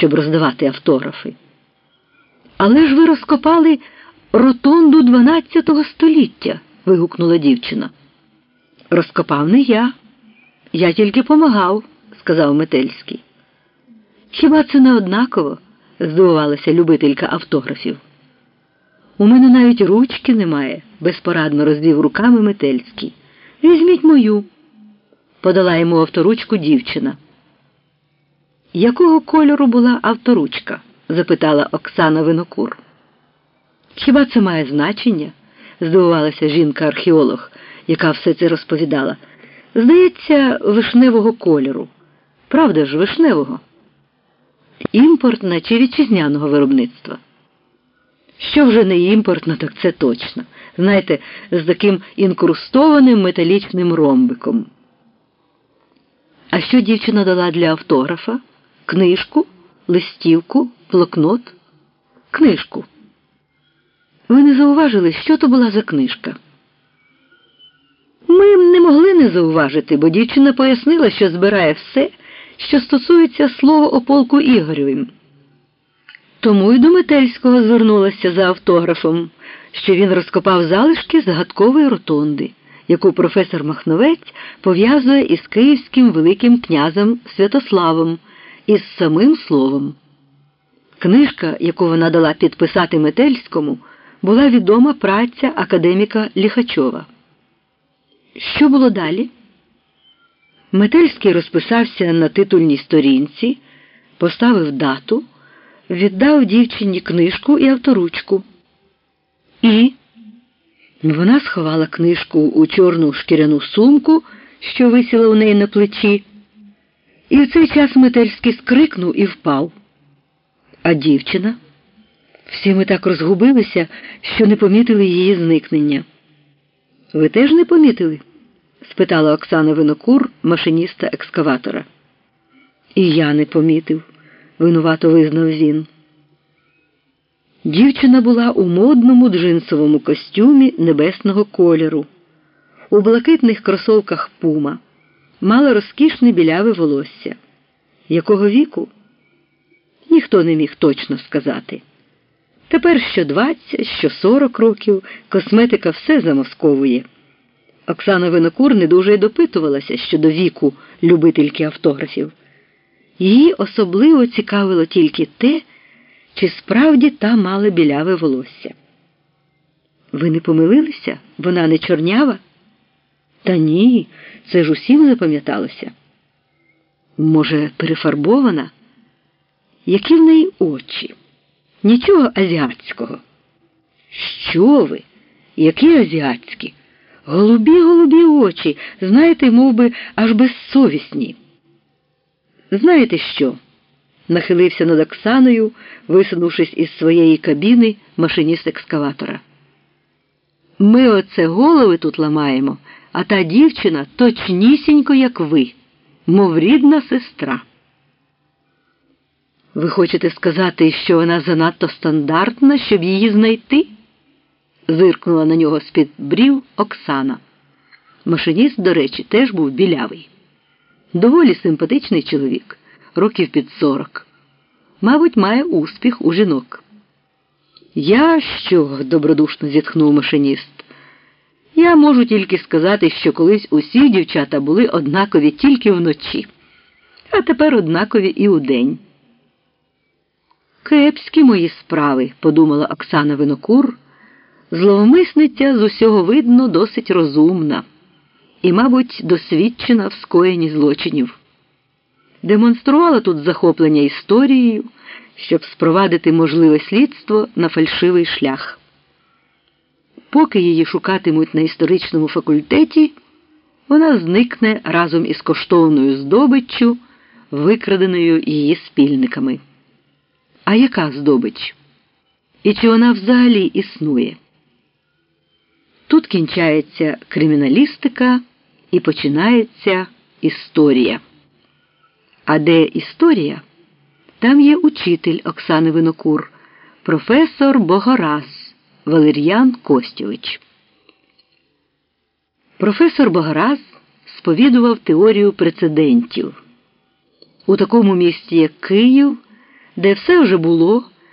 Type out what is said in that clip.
щоб роздавати автографи. Але ж ви розкопали ротонду 12 століття. вигукнула дівчина. Розкопав не я. Я тільки помагав, сказав Метельський. Хіба це не однаково? здивувалася любителька автографів. У мене навіть ручки немає, безпорадно розвів руками Метельський. Візьміть мою, подала йому авторучку дівчина. Якого кольору була авторучка? запитала Оксана Винокур. Хіба це має значення? здивувалася жінка-археолог, яка все це розповідала. Здається, вишневого кольору. Правда ж, вишневого? Імпортна чи вітчизняного виробництва? Що вже не імпортно, так це точно. Знаєте, з таким інкрустованим металічним ромбиком. А що дівчина дала для автографа? Книжку, листівку, блокнот? Книжку. Ви не зауважили, що то була за книжка? Ми не могли не зауважити, бо дівчина пояснила, що збирає все, що стосується слова о полку Ігоревим. Тому й до Метельського звернулася за автографом, що він розкопав залишки загадкової ротонди, яку професор Махновець пов'язує із київським Великим князем Святославом із самим словом. Книжка, яку вона дала підписати Метельському, була відома праця академіка Ліхачова. Що було далі? Метельський розписався на титульній сторінці, поставив дату, віддав дівчині книжку і авторучку. І вона сховала книжку у чорну шкіряну сумку, що висіла у неї на плечі, і в цей час Метельський скрикнув і впав. А дівчина? Всі ми так розгубилися, що не помітили її зникнення. Ви теж не помітили? спитала Оксана Винокур, машиніста екскаватора. І я не помітив, винувато визнав він. Дівчина була у модному джинсовому костюмі небесного кольору, у блакитних кросовках пума, мала розкішне біляве волосся. Якого віку? Ніхто не міг точно сказати. Тепер що 20, що 40 років косметика все замосковує. Оксана Винокур не дуже й допитувалася щодо віку любительки автографів. Її особливо цікавило тільки те, чи справді та мала біляве волосся. Ви не помилилися? Вона не чорнява? Та ні, це ж усім запам'яталося. Може, перефарбована? Які в неї очі? Нічого азіатського. Що ви? Які азіатські? Голубі голубі очі, знаєте, мов би, аж безсовісні. Знаєте що? нахилився над Оксаною, висунувшись із своєї кабіни машиніст екскаватора. Ми оце голови тут ламаємо, а та дівчина точнісінько, як ви, мов рідна сестра. Ви хочете сказати, що вона занадто стандартна, щоб її знайти? зиркнула на нього з-під брів Оксана. Машиніст, до речі, теж був білявий. Доволі симпатичний чоловік, років під сорок. Мабуть, має успіх у жінок. Я що? добродушно зітхнув машиніст. Я можу тільки сказати, що колись усі дівчата були однакові тільки вночі, а тепер однакові і удень. Кепські мої справи, подумала Оксана Винокур. Зловмисниця з усього видно досить розумна і, мабуть, досвідчена в скоєнні злочинів. Демонструвала тут захоплення історією, щоб спровадити можливе слідство на фальшивий шлях. Поки її шукатимуть на історичному факультеті, вона зникне разом із коштовною здобиччю, викраденою її спільниками. А яка здобич? І чи вона взагалі існує? Тут кінчається криміналістика і починається історія. А де історія? Там є учитель Оксани Винокур, професор Богораз Валер'ян Костєвич. Професор Богораз сповідував теорію прецедентів. У такому місті, як Київ де все вже було,